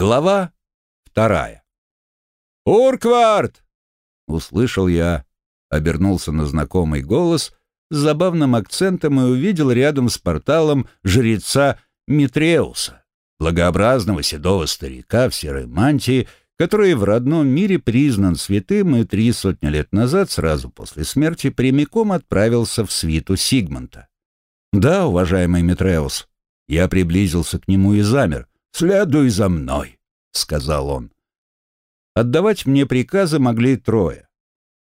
Глава вторая. «Урквард!» — услышал я, обернулся на знакомый голос с забавным акцентом и увидел рядом с порталом жреца Митреуса, благообразного седого старика в серой мантии, который в родном мире признан святым и три сотни лет назад, сразу после смерти, прямиком отправился в свиту Сигмонта. «Да, уважаемый Митреус». Я приблизился к нему и замер. «Следуй за мной», — сказал он. Отдавать мне приказы могли трое.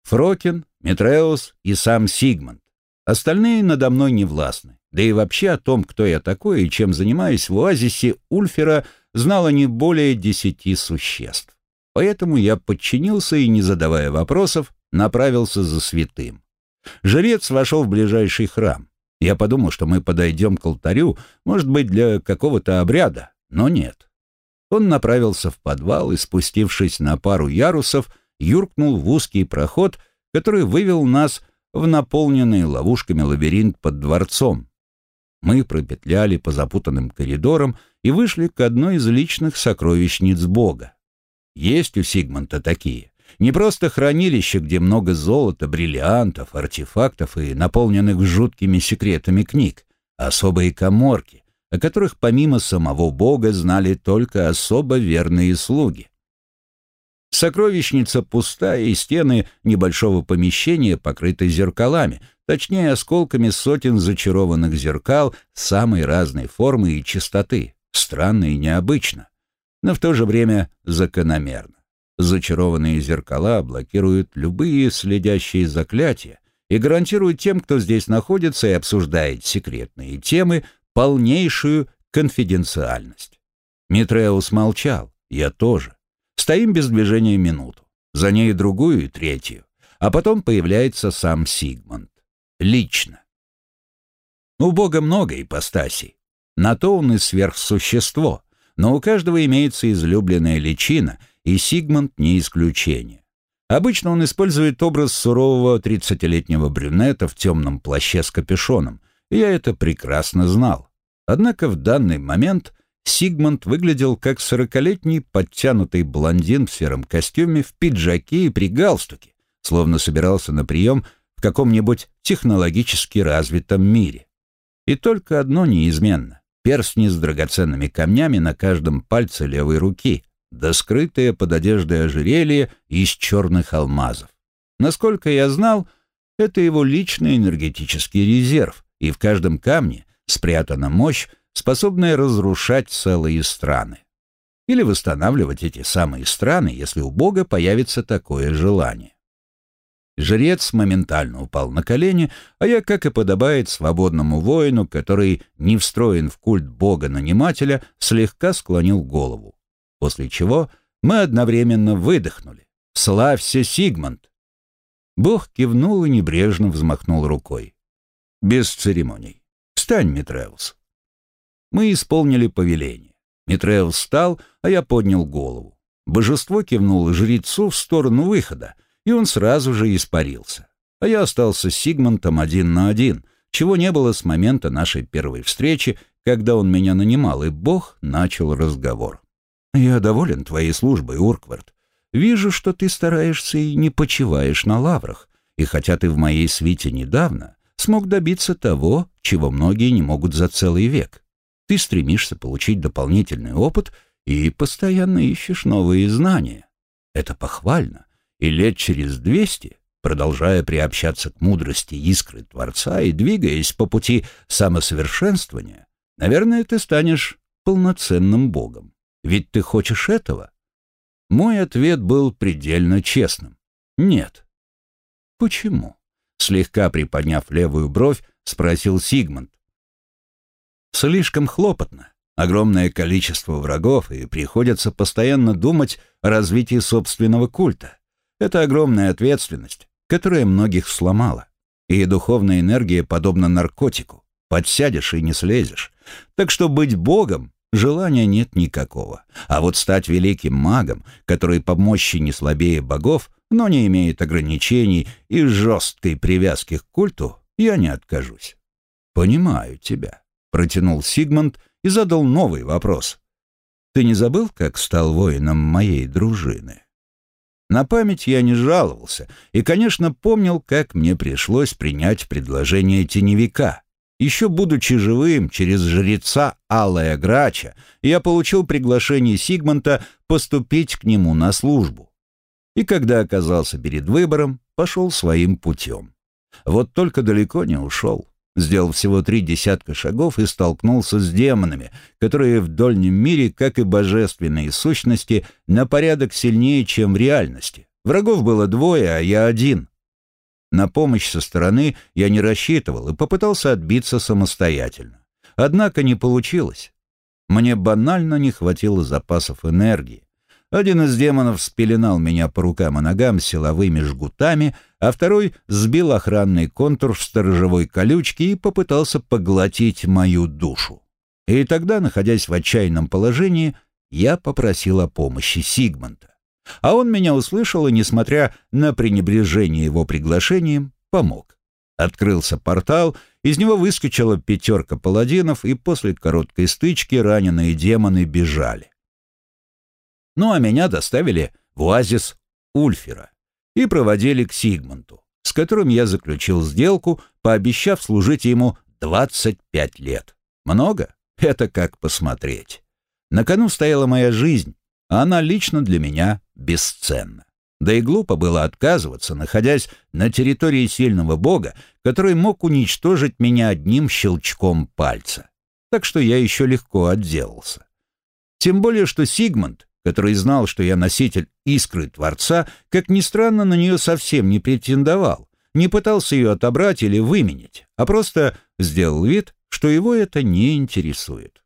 Фрокин, Митреус и сам Сигмунд. Остальные надо мной не властны. Да и вообще о том, кто я такой и чем занимаюсь в оазисе Ульфера, знало не более десяти существ. Поэтому я подчинился и, не задавая вопросов, направился за святым. Жрец вошел в ближайший храм. Я подумал, что мы подойдем к алтарю, может быть, для какого-то обряда, но нет. Он направился в подвал и, спустившись на пару ярусов, юркнул в узкий проход, который вывел нас в наполненный ловушками лабиринт под дворцом. Мы пропетляли по запутанным коридорам и вышли к одной из личных сокровищниц Бога. Есть у Сигмонта такие. Не просто хранилище, где много золота, бриллиантов, артефактов и наполненных жуткими секретами книг, а особые коморки, о которых помимо самого Бога знали только особо верные слуги. Сокровищница пустая, и стены небольшого помещения покрыты зеркалами, точнее осколками сотен зачарованных зеркал самой разной формы и чистоты, странно и необычно, но в то же время закономерно. Зачарованные зеркала блокируют любые следящие заклятия и гарантируют тем, кто здесь находится и обсуждает секретные темы, полнейшую конфиденциальность. Митреус молчал, я тоже. Стоим без движения минуту, за ней другую и третью, а потом появляется сам Сигмунд. Лично. У Бога много ипостасей. На то он и сверхсущество, но у каждого имеется излюбленная личина — и Сигмунд не исключение. Обычно он использует образ сурового тридцатилетнего брюнета в темном плаще с капюшоном, я это прекрасно знал. Однако в данный момент Сигмунд выглядел как сорокалетний подтянутый блондин в сером костюме, в пиджаке и при галстуке, словно собирался на прием в каком-нибудь технологически развитом мире. И только одно неизменно — перстни с драгоценными камнями на каждом пальце левой руки, да скрытое под одеждой ожерелье из черных алмазов. Насколько я знал, это его личный энергетический резерв, и в каждом камне спрятана мощь, способная разрушать целые страны. Или восстанавливать эти самые страны, если у Бога появится такое желание. Жрец моментально упал на колени, а я, как и подобает свободному воину, который не встроен в культ бога-нанимателя, слегка склонил голову после чего мы одновременно выдохнули. «Славься, Сигмунд!» Бог кивнул и небрежно взмахнул рукой. Без церемоний. «Встань, Митреус!» Мы исполнили повеление. Митреус встал, а я поднял голову. Божество кивнуло жрецу в сторону выхода, и он сразу же испарился. А я остался с Сигмунтом один на один, чего не было с момента нашей первой встречи, когда он меня нанимал, и Бог начал разговор. «Я доволен твоей службой, Урквард. Вижу, что ты стараешься и не почиваешь на лаврах, и хотя ты в моей свите недавно, смог добиться того, чего многие не могут за целый век. Ты стремишься получить дополнительный опыт и постоянно ищешь новые знания. Это похвально, и лет через двести, продолжая приобщаться к мудрости искры Творца и двигаясь по пути самосовершенствования, наверное, ты станешь полноценным богом. Ведь ты хочешь этого? Мой ответ был предельно честным. Нет. Почему? Слегка приподняв левую бровь, спросил Сигмунд. Слишком хлопотно. Огромное количество врагов, и приходится постоянно думать о развитии собственного культа. Это огромная ответственность, которая многих сломала. И духовная энергия подобна наркотику. Подсядешь и не слезешь. Так что быть богом Желания нет никакого. А вот стать великим магом, который по мощи не слабее богов, но не имеет ограничений и жесткой привязки к культу, я не откажусь. «Понимаю тебя», — протянул Сигмунд и задал новый вопрос. Ты не забыл, как стал воином моей дружины? На память я не жаловался и, конечно, помнил, как мне пришлось принять предложение теневика. Еще будучи живым, через жреца Алая Грача, я получил приглашение Сигмонта поступить к нему на службу. И когда оказался перед выбором, пошел своим путем. Вот только далеко не ушел. Сделал всего три десятка шагов и столкнулся с демонами, которые в дольнем мире, как и божественные сущности, на порядок сильнее, чем в реальности. Врагов было двое, а я один. На помощь со стороны я не рассчитывал и попытался отбиться самостоятельно. Однако не получилось. Мне банально не хватило запасов энергии. Один из демонов спеленал меня по рукам и ногам силовыми жгутами, а второй сбил охранный контур в сторожевой колючке и попытался поглотить мою душу. И тогда, находясь в отчаянном положении, я попросил о помощи Сигмонта. А он меня услышал и, несмотря на пренебрежение его приглашением, помог. Открылся портал, из него выскочила пятерка паладинов, и после короткой стычки раненые демоны бежали. Ну а меня доставили в оазис Ульфера и проводили к Сигмунту, с которым я заключил сделку, пообещав служить ему 25 лет. Много? Это как посмотреть. На кону стояла моя жизнь, она лично для меня бесценна. Да и глупо было отказываться, находясь на территории сильного бога, который мог уничтожить меня одним щелчком пальца. Так что я еще легко отделался. Тем более, что Сигмунд, который знал, что я носитель искры Творца, как ни странно, на нее совсем не претендовал, не пытался ее отобрать или выменить, а просто сделал вид, что его это не интересует.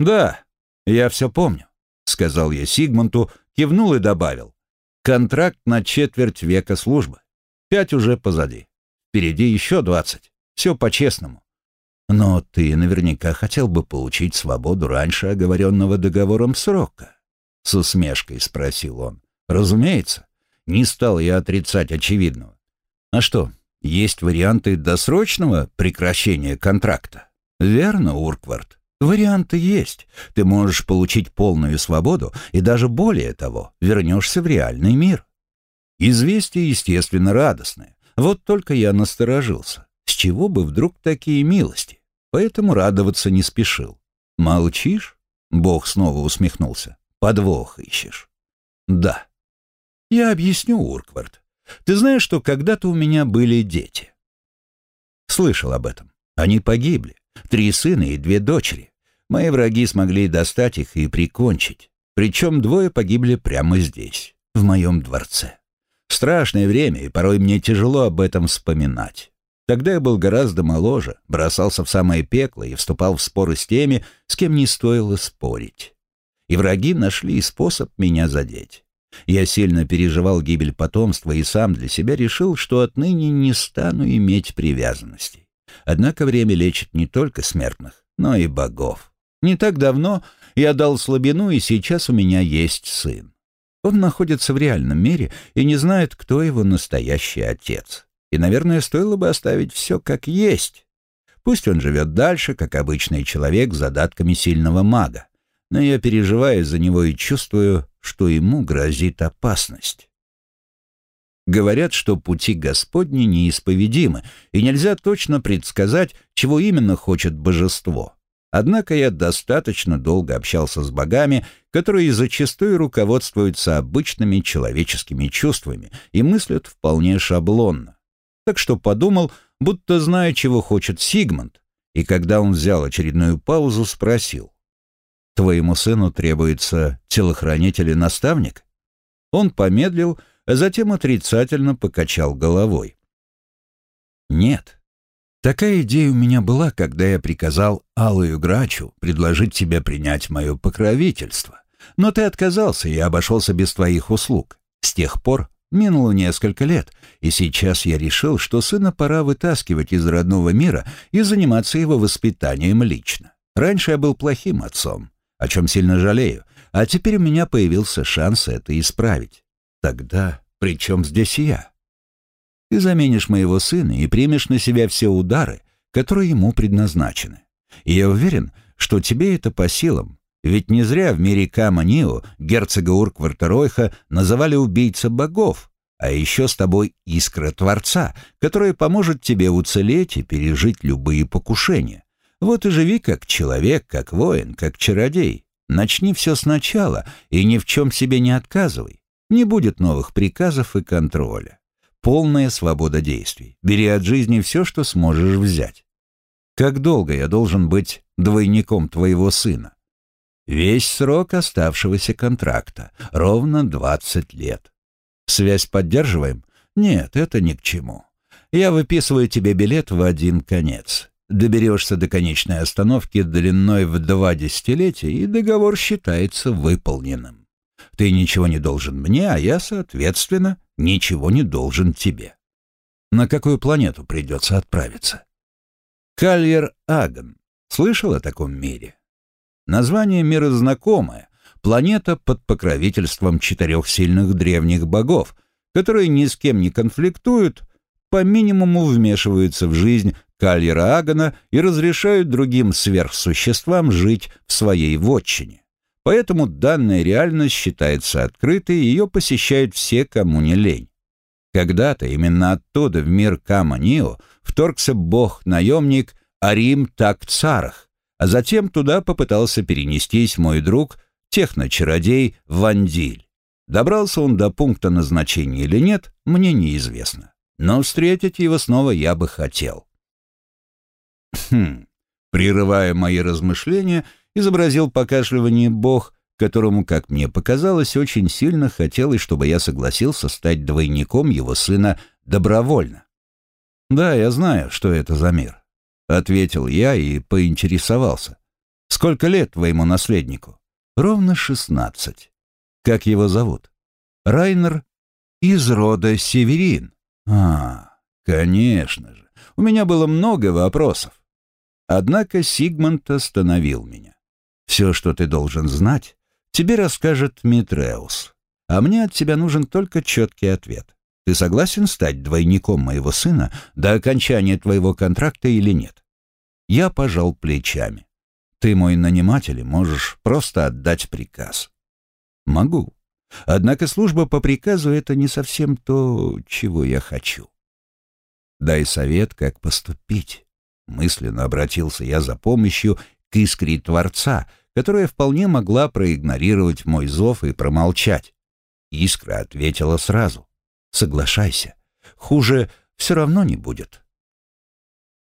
«Да, я все помню», — сказал я Сигмунту, кивнул и добавил. «Контракт на четверть века службы. Пять уже позади. Впереди еще двадцать. Все по-честному. Но ты наверняка хотел бы получить свободу раньше оговоренного договором срока. С усмешкой спросил он. Разумеется. Не стал я отрицать очевидного. А что, есть варианты досрочного прекращения контракта? Верно, Урквард. Варианты есть. Ты можешь получить полную свободу и даже более того, вернешься в реальный мир. Известие, естественно, радостное. Вот только я насторожился. С чего бы вдруг такие милости? поэтому радоваться не спешил. «Молчишь?» — Бог снова усмехнулся. «Подвох ищешь?» «Да». «Я объясню, Урквард. Ты знаешь, что когда-то у меня были дети?» «Слышал об этом. Они погибли. Три сына и две дочери. Мои враги смогли достать их и прикончить. Причем двое погибли прямо здесь, в моем дворце. Страшное время, и порой мне тяжело об этом вспоминать. Тогда я был гораздо моложе, бросался в самое пекло и вступал в споры с теми, с кем не стоило спорить. И враги нашли способ меня задеть. Я сильно переживал гибель потомства и сам для себя решил, что отныне не стану иметь привязанностей. Однако время лечит не только смертных, но и богов. Не так давно я дал слабину, и сейчас у меня есть сын. Он находится в реальном мире и не знает, кто его настоящий отец. И, наверное, стоило бы оставить все как есть. Пусть он живет дальше, как обычный человек с задатками сильного мага. Но я переживаю за него и чувствую, что ему грозит опасность. Говорят, что пути Господни неисповедимы, и нельзя точно предсказать, чего именно хочет божество. Однако я достаточно долго общался с богами, которые зачастую руководствуются обычными человеческими чувствами и мыслят вполне шаблонно так что подумал, будто зная, чего хочет Сигмунд, и когда он взял очередную паузу, спросил. «Твоему сыну требуется телохранитель и наставник?» Он помедлил, а затем отрицательно покачал головой. «Нет. Такая идея у меня была, когда я приказал Алую Грачу предложить тебе принять мое покровительство. Но ты отказался и обошелся без твоих услуг. С тех пор Минуло несколько лет, и сейчас я решил, что сына пора вытаскивать из родного мира и заниматься его воспитанием лично. Раньше я был плохим отцом, о чем сильно жалею, а теперь у меня появился шанс это исправить. Тогда при чем здесь я? Ты заменишь моего сына и примешь на себя все удары, которые ему предназначены. И я уверен, что тебе это по силам, Ведь не зря в мире Каманио герцога Урквартеройха называли убийца богов, а еще с тобой искра Творца, которая поможет тебе уцелеть и пережить любые покушения. Вот и живи как человек, как воин, как чародей. Начни все сначала и ни в чем себе не отказывай. Не будет новых приказов и контроля. Полная свобода действий. Бери от жизни все, что сможешь взять. Как долго я должен быть двойником твоего сына? Весь срок оставшегося контракта, ровно 20 лет. Связь поддерживаем? Нет, это ни к чему. Я выписываю тебе билет в один конец. Доберешься до конечной остановки длиной в два десятилетия, и договор считается выполненным. Ты ничего не должен мне, а я, соответственно, ничего не должен тебе. На какую планету придется отправиться? Кальер-Аган. Слышал о таком мире? Название мира знакомое. Планета под покровительством четырех сильных древних богов, которые ни с кем не конфликтуют, по минимуму вмешиваются в жизнь Кальера Агана и разрешают другим сверхсуществам жить в своей вотчине. Поэтому данная реальность считается открытой, и ее посещают все, кому не лень. Когда-то именно оттуда в мир Каманио вторгся бог-наемник Арим Такцарах, а затем туда попытался перенестись мой друг, техночародей Вандиль. Добрался он до пункта назначения или нет, мне неизвестно. Но встретить его снова я бы хотел. Хм. Прерывая мои размышления, изобразил покашливание бог, которому, как мне показалось, очень сильно хотелось, чтобы я согласился стать двойником его сына добровольно. «Да, я знаю, что это за мир», — ответил я и поинтересовался. «Сколько лет твоему наследнику?» «Ровно шестнадцать». «Как его зовут?» «Райнер из рода Северин». «А, конечно же. У меня было много вопросов. Однако Сигмунд остановил меня. «Все, что ты должен знать, тебе расскажет Митреус, а мне от тебя нужен только четкий ответ. Ты согласен стать двойником моего сына до окончания твоего контракта или нет?» Я пожал плечами. «Ты мой наниматель и можешь просто отдать приказ». «Могу. Однако служба по приказу — это не совсем то, чего я хочу. Дай совет, как поступить». Мысленно обратился я за помощью к искре Творца, которая вполне могла проигнорировать мой зов и промолчать. Искра ответила сразу. «Соглашайся. Хуже все равно не будет».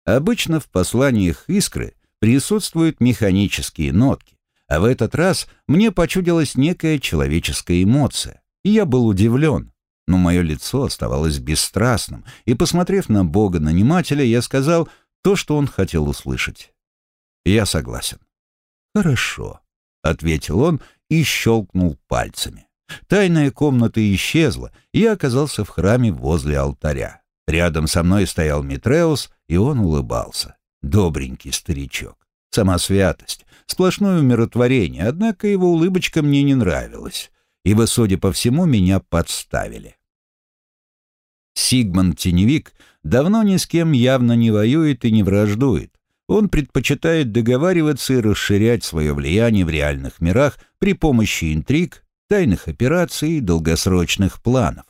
Обычно в посланиях искры присутствуют механические нотки, а в этот раз мне почудилась некая человеческая эмоция, и я был удивлен. Но мое лицо оставалось бесстрастным, и, посмотрев на бога-нанимателя, я сказал — то, что он хотел услышать. Я согласен. Хорошо, ответил он и щелкнул пальцами. Тайная комната исчезла, и я оказался в храме возле алтаря. Рядом со мной стоял Митреус, и он улыбался. Добренький старичок. Сама святость, сплошное умиротворение, однако его улыбочка мне не нравилась, ибо, судя по всему, меня подставили. Сигмунд Теневик давно ни с кем явно не воюет и не враждует. Он предпочитает договариваться и расширять свое влияние в реальных мирах при помощи интриг, тайных операций и долгосрочных планов.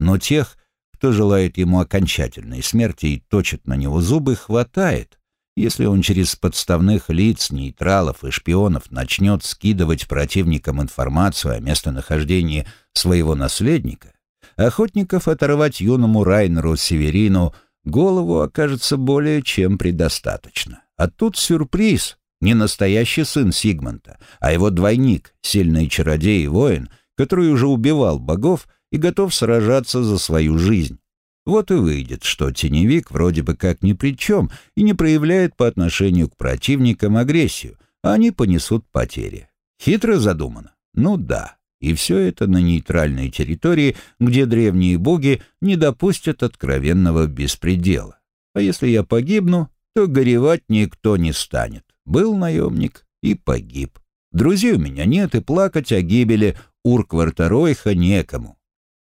Но тех, кто желает ему окончательной смерти и точит на него зубы, хватает, если он через подставных лиц, нейтралов и шпионов начнет скидывать противникам информацию о местонахождении своего наследника, охотников оторвать юному Райнеру Северину голову окажется более чем предостаточно. А тут сюрприз. Не настоящий сын Сигмонта, а его двойник, сильный чародей и воин, который уже убивал богов и готов сражаться за свою жизнь. Вот и выйдет, что теневик вроде бы как ни при чем и не проявляет по отношению к противникам агрессию, а они понесут потери. Хитро задумано? Ну да. И все это на нейтральной территории, где древние боги не допустят откровенного беспредела. А если я погибну, то горевать никто не станет. Был наемник и погиб. Друзей у меня нет, и плакать о гибели Уркварта некому.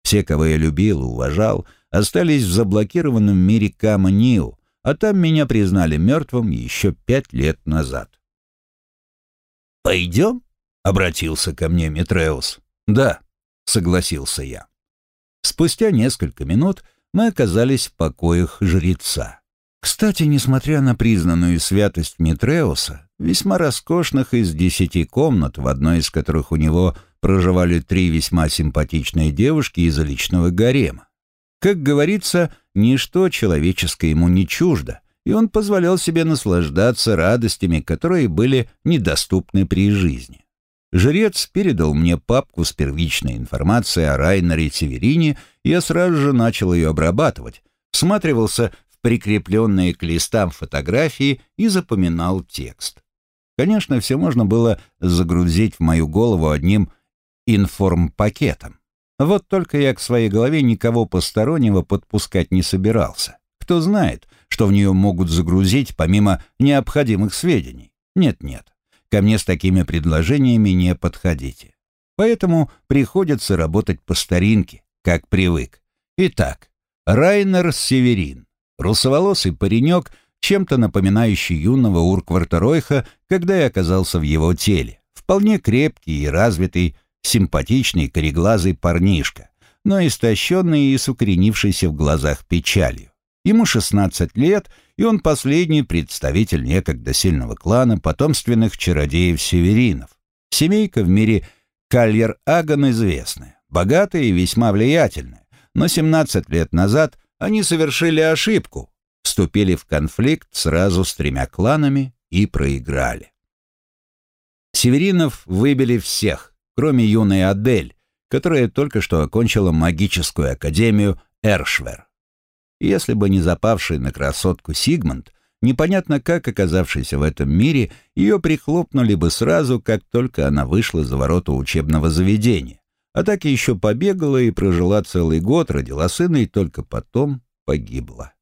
Все, кого я любил и уважал, остались в заблокированном мире Кама-Ниу, а там меня признали мертвым еще пять лет назад. «Пойдем?» Обратился ко мне Митреус. Да, согласился я. Спустя несколько минут мы оказались в покоях жреца. Кстати, несмотря на признанную святость Митреуса, весьма роскошных из десяти комнат, в одной из которых у него проживали три весьма симпатичные девушки из личного гарема. Как говорится, ничто человеческое ему не чуждо, и он позволял себе наслаждаться радостями, которые были недоступны при жизни. Жрец передал мне папку с первичной информацией о Райнере Северине, и я сразу же начал ее обрабатывать, всматривался в прикрепленные к листам фотографии и запоминал текст. Конечно, все можно было загрузить в мою голову одним информпакетом. Вот только я к своей голове никого постороннего подпускать не собирался. Кто знает, что в нее могут загрузить помимо необходимых сведений. Нет-нет, ко мне с такими предложениями не подходите. Поэтому приходится работать по старинке, как привык. Итак, Райнер Северин, русоволосый паренек, чем-то напоминающий юного Уркварта Ройха, когда я оказался в его теле. Вполне крепкий и развитый, симпатичный кореглазый парнишка, но истощенный и сукоренившийся в глазах печалью. Ему 16 лет, и он последний представитель некогда сильного клана потомственных чародеев-северинов. Семейка в мире Кальер-Аган известная, богатая и весьма влиятельная, но 17 лет назад они совершили ошибку, вступили в конфликт сразу с тремя кланами и проиграли. Северинов выбили всех, кроме юной Адель, которая только что окончила магическую академию Эршвер. Если бы не запавший на красотку Сигмунд, непонятно как оказавшийся в этом мире, ее прихлопнули бы сразу, как только она вышла за ворота учебного заведения. А так еще побегала и прожила целый год, родила сына и только потом погибла.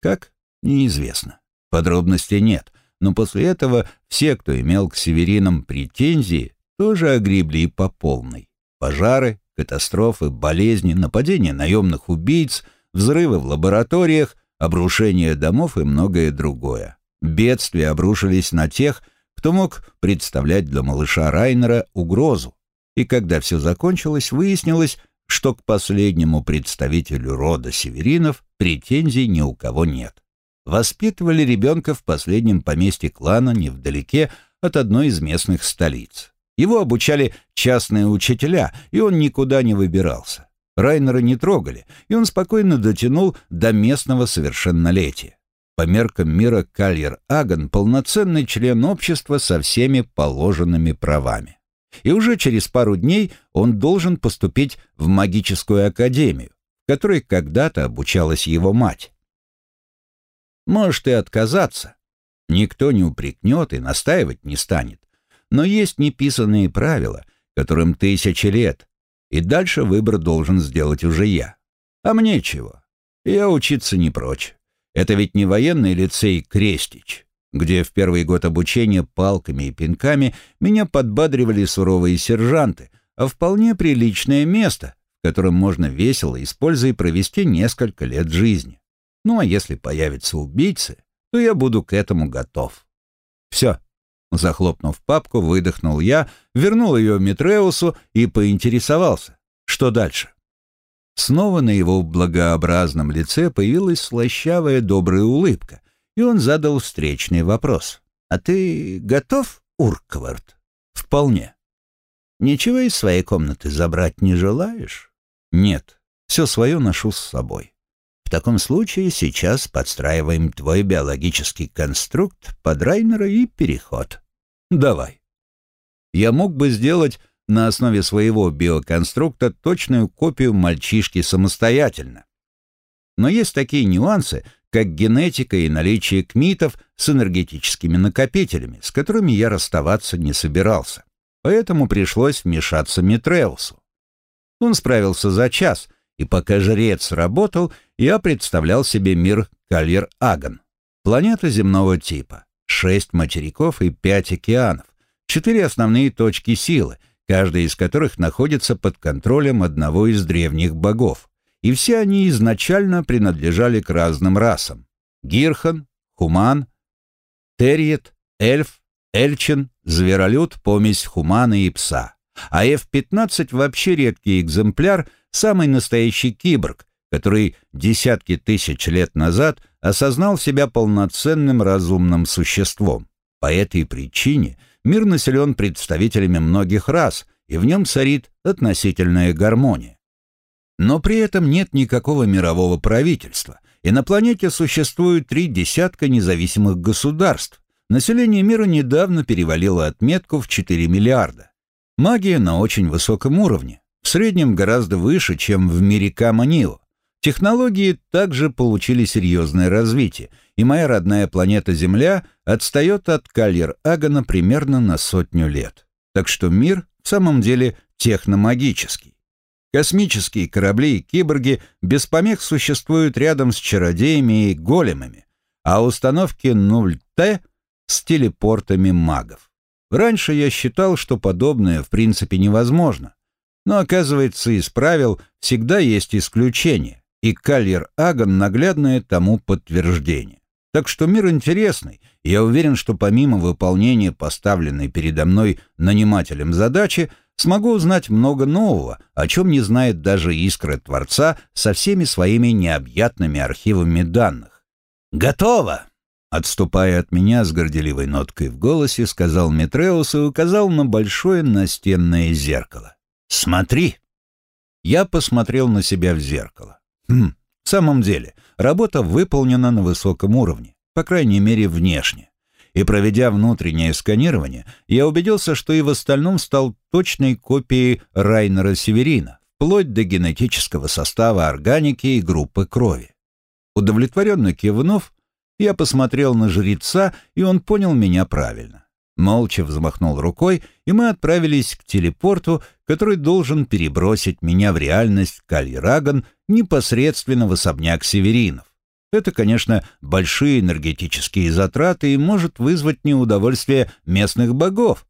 Как? Неизвестно. Подробностей нет, но после этого все, кто имел к северинам претензии, тоже огребли по полной. Пожары, катастрофы, болезни, нападения наемных убийц, взрывы в лабораториях, обрушение домов и многое другое. Бедствия обрушились на тех, кто мог представлять для малыша Райнера угрозу. И когда все закончилось, выяснилось, что к последнему представителю рода северинов претензий ни у кого нет. Воспитывали ребенка в последнем поместье клана невдалеке от одной из местных столиц. Его обучали частные учителя, и он никуда не выбирался. Райнера не трогали, и он спокойно дотянул до местного совершеннолетия. По меркам мира Кальер Аган полноценный член общества со всеми положенными правами. И уже через пару дней он должен поступить в магическую академию, в которой когда-то обучалась его мать. Может и отказаться. Никто не упрекнет и настаивать не станет. Но есть неписанные правила, которым тысячи лет, и дальше выбор должен сделать уже я. А мне чего? Я учиться не прочь. Это ведь не военный лицей Крестич, где в первый год обучения палками и пинками меня подбадривали суровые сержанты, а вполне приличное место, в котором можно весело, используя, провести несколько лет жизни. Ну а если появятся убийцы, то я буду к этому готов. Все, Захлопнув папку, выдохнул я, вернул ее Митреусу и поинтересовался. Что дальше? Снова на его благообразном лице появилась слащавая добрая улыбка, и он задал встречный вопрос. «А ты готов, Урквард?» «Вполне». «Ничего из своей комнаты забрать не желаешь?» «Нет, все свое ношу с собой». В таком случае сейчас подстраиваем твой биологический конструкт под Райнера и переход. Давай. Я мог бы сделать на основе своего биоконструкта точную копию мальчишки самостоятельно. Но есть такие нюансы, как генетика и наличие кмитов с энергетическими накопителями, с которыми я расставаться не собирался. Поэтому пришлось вмешаться Митреусу. Он справился за час, и пока жрец работал, я представлял себе мир Кальер-Аган, планета земного типа шесть материков и пять океанов, четыре основные точки силы, каждая из которых находится под контролем одного из древних богов. И все они изначально принадлежали к разным расам. Гирхан, Хуман, Терьет, Эльф, Эльчин — зверолюд, помесь хумана и пса. А F-15 вообще редкий экземпляр, самый настоящий киборг, который десятки тысяч лет назад осознал себя полноценным разумным существом. По этой причине мир населен представителями многих рас, и в нем царит относительная гармония. Но при этом нет никакого мирового правительства, и на планете существует три десятка независимых государств. Население мира недавно перевалило отметку в 4 миллиарда. Магия на очень высоком уровне, в среднем гораздо выше, чем в мире Каманио. Технологии также получили серьезное развитие, и моя родная планета Земля отстает от Кальер-Агана примерно на сотню лет. Так что мир в самом деле техномагический. Космические корабли и киборги без помех существуют рядом с чародеями и големами, а установки 0Т с телепортами магов. Раньше я считал, что подобное в принципе невозможно. Но оказывается, из правил всегда есть исключения, и Кальер Аган наглядное тому подтверждение. Так что мир интересный, и я уверен, что помимо выполнения поставленной передо мной нанимателем задачи, смогу узнать много нового, о чем не знает даже искра Творца со всеми своими необъятными архивами данных. «Готово!» Отступая от меня с горделивой ноткой в голосе, сказал Метреус и указал на большое настенное зеркало. «Смотри!» Я посмотрел на себя в зеркало. Хм, в самом деле, работа выполнена на высоком уровне, по крайней мере, внешне. И проведя внутреннее сканирование, я убедился, что и в остальном стал точной копией Райнера Северина, вплоть до генетического состава органики и группы крови. Удовлетворенно кивнув, я посмотрел на жреца, и он понял меня правильно. Молча взмахнул рукой, и мы отправились к телепорту, который должен перебросить меня в реальность Кальраган непосредственно в особняк Северинов. Это, конечно, большие энергетические затраты и может вызвать неудовольствие местных богов,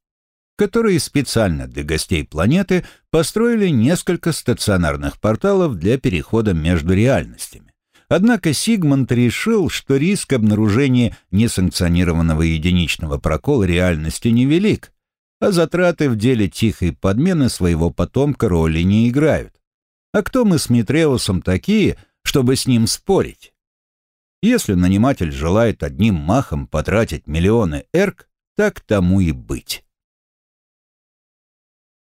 которые специально для гостей планеты построили несколько стационарных порталов для перехода между реальностями. Однако Сигмунд решил, что риск обнаружения несанкционированного единичного прокола реальности невелик, а затраты в деле тихой подмены своего потомка роли не играют. А кто мы с Митреусом такие, чтобы с ним спорить? Если наниматель желает одним махом потратить миллионы эрк, так тому и быть.